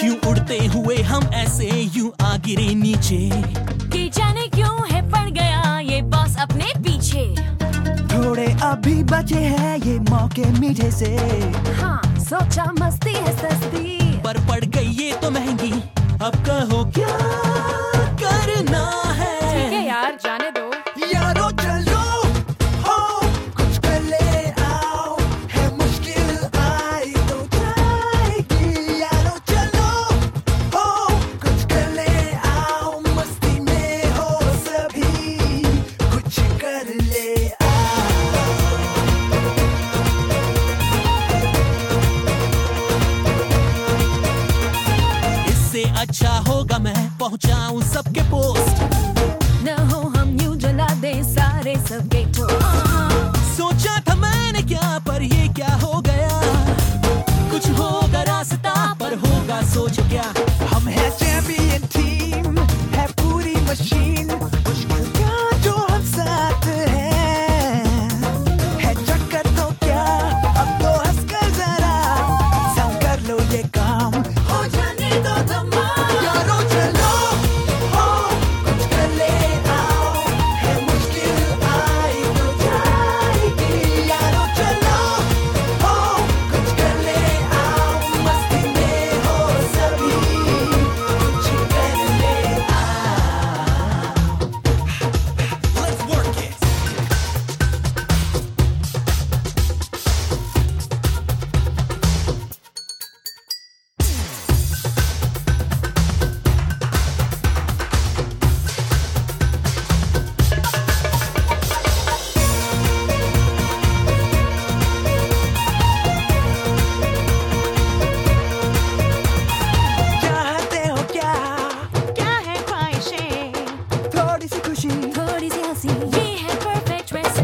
क्यों उड़ते हुए हम ऐसे यूँ आ गिरे नीचे? की जाने क्यों है पड़ गया ये बॉस अपने पीछे? थोड़े अभी बचे हैं ये मौके मीठे से। हाँ सोचा मस्ती है सस्ती। पर पड़ गई ये तो महँगी। अब कहो क्या? अच्छा होगा, मैं पहुँचाऊँ सबके पोस्ट न हो हम यू जला दे सारे सब गेटो